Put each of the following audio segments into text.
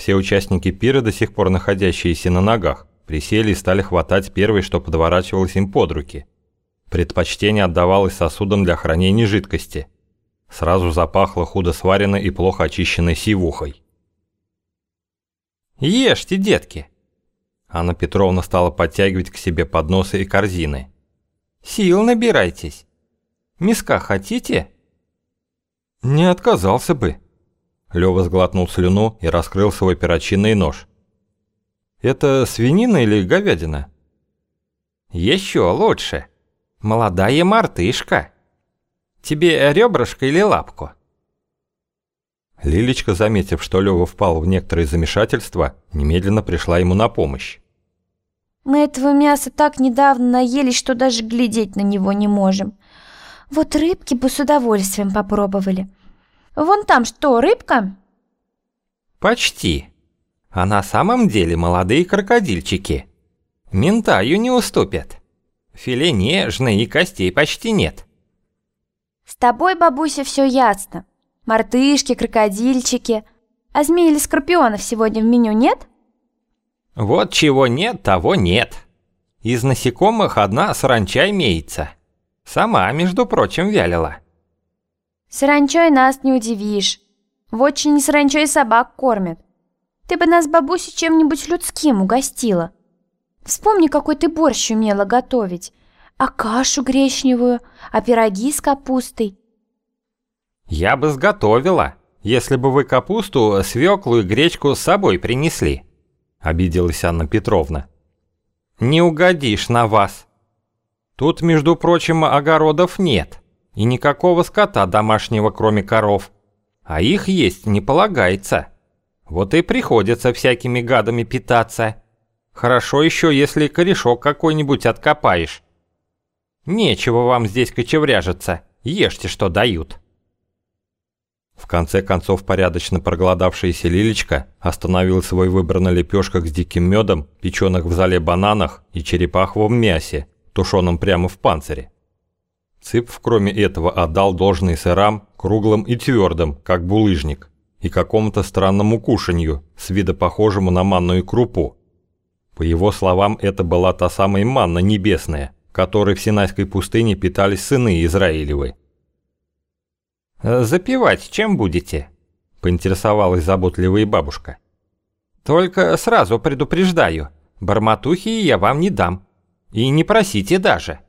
Все участники пира, до сих пор находящиеся на ногах, присели и стали хватать первое, что подворачивалось им под руки. Предпочтение отдавалось сосудам для хранения жидкости. Сразу запахло худо сваренной и плохо очищенной сивухой. «Ешьте, детки!» Анна Петровна стала подтягивать к себе подносы и корзины. «Сил набирайтесь! Миска хотите?» «Не отказался бы». Лёва сглотнул слюну и раскрыл свой перочинный нож. «Это свинина или говядина?» «Еще лучше. Молодая мартышка. Тебе ребрышко или лапку?» Лилечка, заметив, что Лёва впал в некоторое замешательство, немедленно пришла ему на помощь. «Мы этого мяса так недавно наелись, что даже глядеть на него не можем. Вот рыбки бы с удовольствием попробовали. Вон там что, рыбка?» «Почти. А на самом деле молодые крокодильчики. Ментаю не уступят. Филе нежное и костей почти нет». «С тобой, бабуся, все ясно. Мартышки, крокодильчики. А змеи или скорпионов сегодня в меню нет?» «Вот чего нет, того нет. Из насекомых одна саранча имеется». Сама, между прочим, вялила. Саранчой нас не удивишь. В очень саранчой собак кормят. Ты бы нас, бабуся, чем-нибудь людским угостила. Вспомни, какой ты борщ умела готовить. А кашу гречневую, а пироги с капустой. Я бы сготовила, если бы вы капусту, свеклу и гречку с собой принесли. Обиделась Анна Петровна. Не угодишь на вас. Тут, между прочим, огородов нет. И никакого скота домашнего, кроме коров. А их есть не полагается. Вот и приходится всякими гадами питаться. Хорошо еще, если корешок какой-нибудь откопаешь. Нечего вам здесь кочевряжиться. Ешьте, что дают. В конце концов, порядочно проголодавшаяся Лилечка остановила свой выбор на лепешках с диким медом, печеных в зале бананах и черепаховом мясе, тушеном прямо в панцире. Цып, кроме этого, отдал должный сырам, круглым и твердым, как булыжник, и какому-то странному кушанью, с вида похожему на манную крупу. По его словам, это была та самая манна небесная, которой в Синайской пустыне питались сыны Израилевы. «Запивать чем будете?» – поинтересовалась заботливая бабушка. «Только сразу предупреждаю, барматухи я вам не дам». И не просите даже.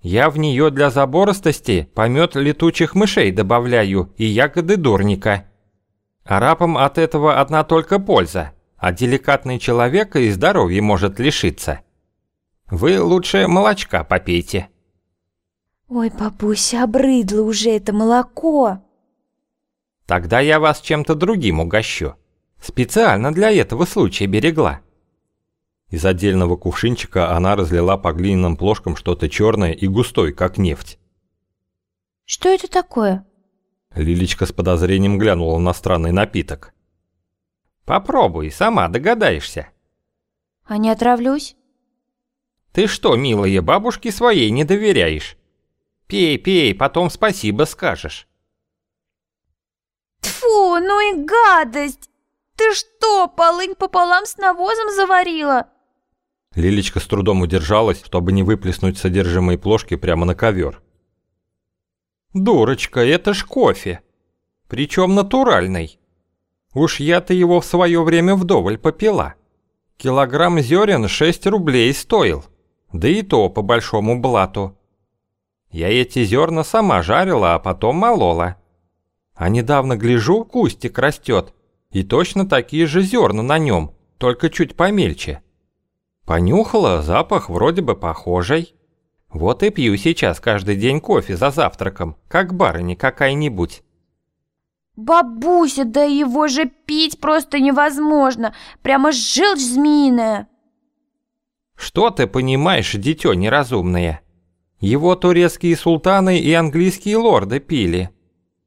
Я в нее для заборостости помет летучих мышей добавляю и ягоды дурника. Арабам от этого одна только польза, а деликатный человек и здоровья может лишиться. Вы лучше молочка попейте. Ой, бабуся, обрыдло уже это молоко. Тогда я вас чем-то другим угощу. Специально для этого случая берегла. Из отдельного кувшинчика она разлила по глиняным плошкам что-то черное и густой, как нефть. «Что это такое?» Лилечка с подозрением глянула на странный напиток. «Попробуй, сама догадаешься». «А не отравлюсь?» «Ты что, милая, бабушке своей не доверяешь? Пей, пей, потом спасибо скажешь». Тфу, ну и гадость! Ты что, полынь пополам с навозом заварила?» Лилечка с трудом удержалась, чтобы не выплеснуть содержимое плошки прямо на ковер. «Дурочка, это ж кофе. Причем натуральный. Уж я-то его в свое время вдоволь попила. Килограмм зерен 6 рублей стоил, да и то по большому блату. Я эти зерна сама жарила, а потом молола. А недавно гляжу, кустик растет, и точно такие же зерна на нем, только чуть помельче. Понюхала, запах вроде бы похожий. Вот и пью сейчас каждый день кофе за завтраком, как барыня какая-нибудь. Бабуся, да его же пить просто невозможно, прямо желчь змеиная. Что ты понимаешь, дитё неразумное? Его турецкие султаны и английские лорды пили.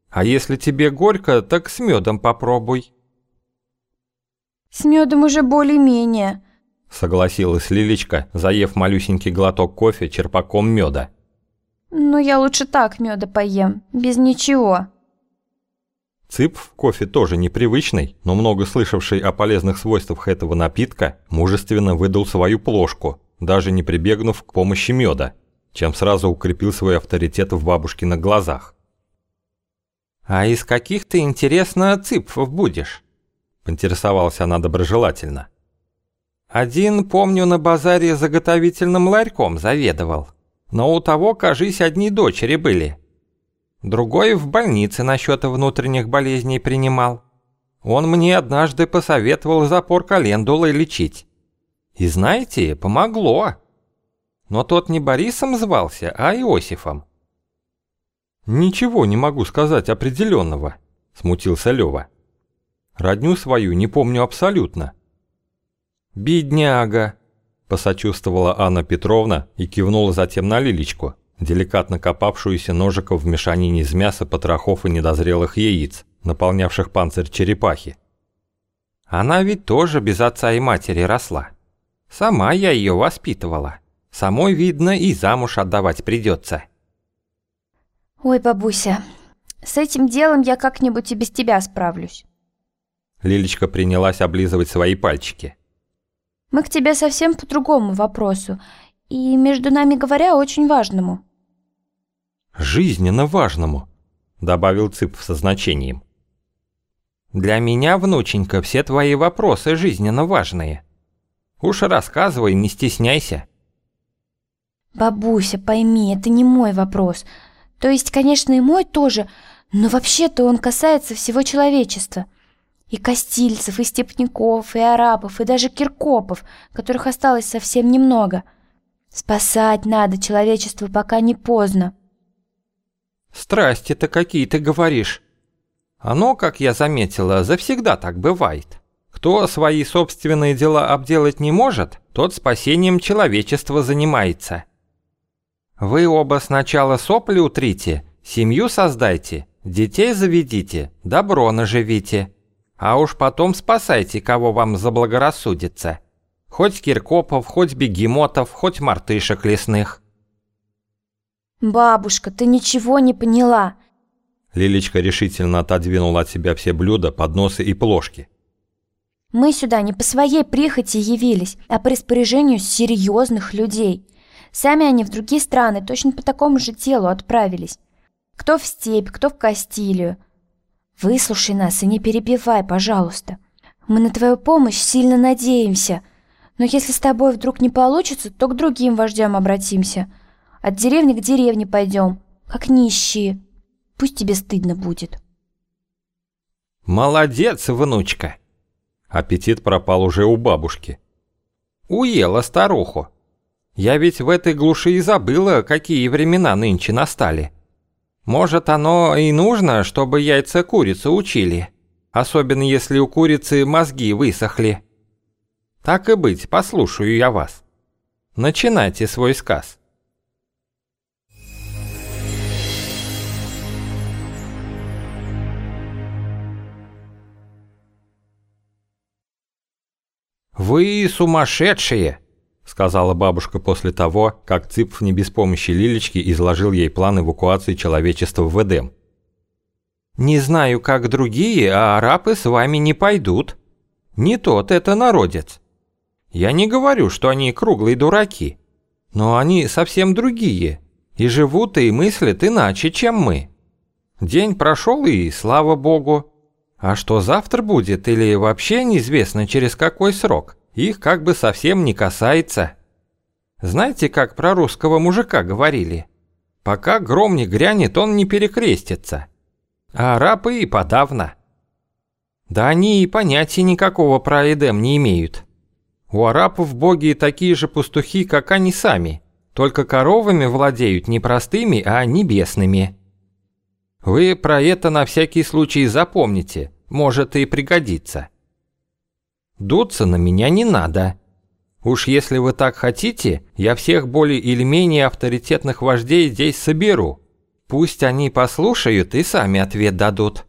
А если тебе горько, так с медом попробуй. С медом уже более-менее. Согласилась Лилечка, заев малюсенький глоток кофе черпаком меда. Но я лучше так меда поем, без ничего. Цып, кофе тоже непривычный, но много слышавший о полезных свойствах этого напитка, мужественно выдал свою плошку, даже не прибегнув к помощи меда, чем сразу укрепил свой авторитет в бабушкиных глазах. «А из каких ты, интересно, цыпфов будешь?» – поинтересовалась она доброжелательно. «Один, помню, на базаре заготовительным ларьком заведовал, но у того, кажись, одни дочери были. Другой в больнице насчет внутренних болезней принимал. Он мне однажды посоветовал запор календулы лечить. И знаете, помогло. Но тот не Борисом звался, а Иосифом. «Ничего не могу сказать определенного», – смутился Лёва. «Родню свою не помню абсолютно». «Бедняга», – посочувствовала Анна Петровна и кивнула затем на Лилечку, деликатно копавшуюся ножиком в мешанине из мяса, потрохов и недозрелых яиц, наполнявших панцирь черепахи. «Она ведь тоже без отца и матери росла. Сама я ее воспитывала. Самой, видно, и замуж отдавать придется». «Ой, бабуся, с этим делом я как-нибудь и без тебя справлюсь». Лилечка принялась облизывать свои пальчики. «Мы к тебе совсем по другому вопросу, и, между нами говоря, очень важному». «Жизненно важному», — добавил Цып со значением. «Для меня, внученька, все твои вопросы жизненно важные. Уж рассказывай, не стесняйся». «Бабуся, пойми, это не мой вопрос. То есть, конечно, и мой тоже, но вообще-то он касается всего человечества. И Костильцев, и Степняков, и Арапов, и даже Киркопов, которых осталось совсем немного. Спасать надо человечество, пока не поздно». «Страсти-то какие ты говоришь. Оно, как я заметила, завсегда так бывает. Кто свои собственные дела обделать не может, тот спасением человечества занимается. Вы оба сначала сопли утрите, семью создайте, детей заведите, добро наживите, а уж потом спасайте, кого вам заблагорассудится. Хоть Киркопов, хоть бегемотов, хоть мартышек лесных». «Бабушка, ты ничего не поняла!» Лилечка решительно отодвинула от себя все блюда, подносы и плошки. «Мы сюда не по своей прихоти явились, а по распоряжению серьезных людей. Сами они в другие страны точно по такому же делу отправились. Кто в степь, кто в Кастилию. Выслушай нас и не перебивай, пожалуйста. Мы на твою помощь сильно надеемся. Но если с тобой вдруг не получится, то к другим вождям обратимся». От деревни к деревне пойдем, как нищие. Пусть тебе стыдно будет. Молодец, внучка. Аппетит пропал уже у бабушки. Уела старуху. Я ведь в этой глуши и забыла, какие времена нынче настали. Может, оно и нужно, чтобы яйца курицы учили, особенно если у курицы мозги высохли. Так и быть, послушаю я вас. Начинайте свой сказ. «Вы сумасшедшие!» — сказала бабушка после того, как Цыпф не без помощи Лилечки изложил ей план эвакуации человечества в Эдем. «Не знаю, как другие, а арабы с вами не пойдут. Не тот это народец. Я не говорю, что они круглые дураки, но они совсем другие, и живут и мыслят иначе, чем мы. День прошел, и слава богу, а что завтра будет или вообще неизвестно через какой срок, их как бы совсем не касается. Знаете, как про русского мужика говорили? Пока гром не грянет, он не перекрестится. А арабы и подавно. Да они и понятия никакого про Эдем не имеют. У арабов боги такие же пастухи, как они сами, только коровами владеют не простыми, а небесными. Вы про это на всякий случай запомните, может и пригодится. Дуться на меня не надо. Уж если вы так хотите, я всех более или менее авторитетных вождей здесь соберу. Пусть они послушают и сами ответ дадут.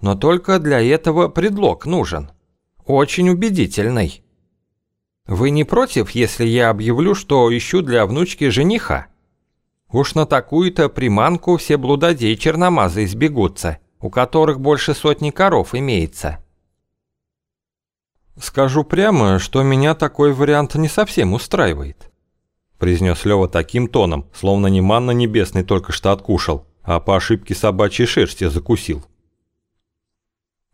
Но только для этого предлог нужен. Очень убедительный. Вы не против, если я объявлю, что ищу для внучки жениха? Уж на такую-то приманку все блудодей черномазы избегутся. у которых больше сотни коров имеется. «Скажу прямо, что меня такой вариант не совсем устраивает», произнес Лёва таким тоном, словно не манна небесный только что откушал, а по ошибке собачьей шерсти закусил.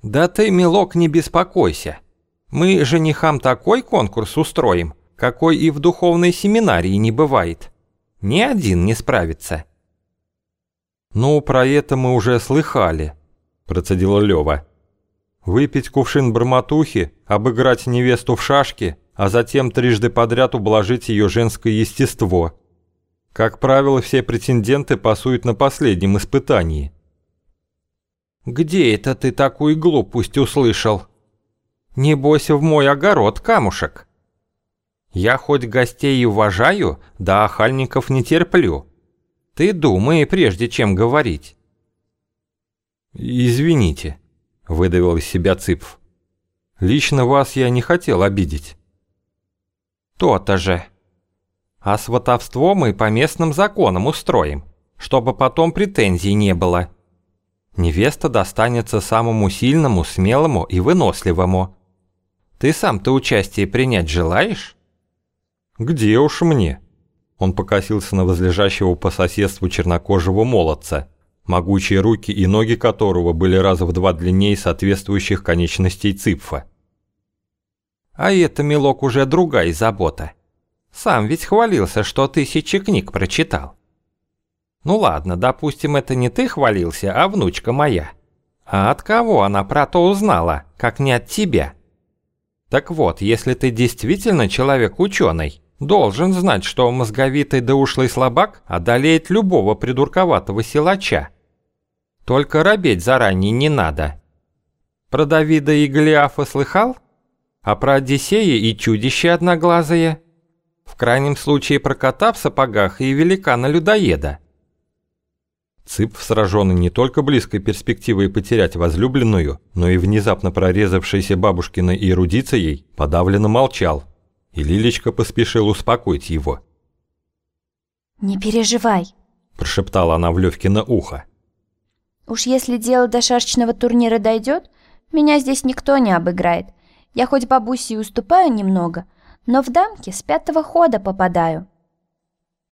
«Да ты, милок, не беспокойся. Мы женихам такой конкурс устроим, какой и в духовной семинарии не бывает. Ни один не справится». «Ну, про это мы уже слыхали», – процедила Лёва. «Выпить кувшин барматухи, обыграть невесту в шашки, а затем трижды подряд ублажить ее женское естество. Как правило, все претенденты пасуют на последнем испытании». «Где это ты такую глупость услышал? Небось, в мой огород камушек. Я хоть гостей и уважаю, да охальников не терплю». Ты думай, прежде чем говорить. «Извините», — выдавил из себя Цыпф. «Лично вас я не хотел обидеть». «То-то же. А сватовство мы по местным законам устроим, чтобы потом претензий не было. Невеста достанется самому сильному, смелому и выносливому. Ты сам-то участие принять желаешь?» «Где уж мне?» Он покосился на возлежащего по соседству чернокожего молодца, могучие руки и ноги которого были раза в два длиннее соответствующих конечностей цыпфа. «А это, милок, уже другая забота. Сам ведь хвалился, что тысячи книг прочитал. Ну ладно, допустим, это не ты хвалился, а внучка моя. А от кого она про то узнала, как не от тебя? Так вот, если ты действительно человек ученый, Должен знать, что мозговитый да ушлый слабак одолеет любого придурковатого силача. Только робеть заранее не надо. Про Давида и Голиафа слыхал? А про Одиссея и чудище одноглазое? В крайнем случае про кота в сапогах и великана-людоеда. Цып, сраженный не только близкой перспективой потерять возлюбленную, но и внезапно прорезавшейся бабушкиной эрудицией, подавленно молчал и Лилечка поспешила успокоить его. «Не переживай», – прошептала она в Левкино ухо. «Уж если дело до шашечного турнира дойдет, меня здесь никто не обыграет. Я хоть бабусе и уступаю немного, но в дамке с пятого хода попадаю.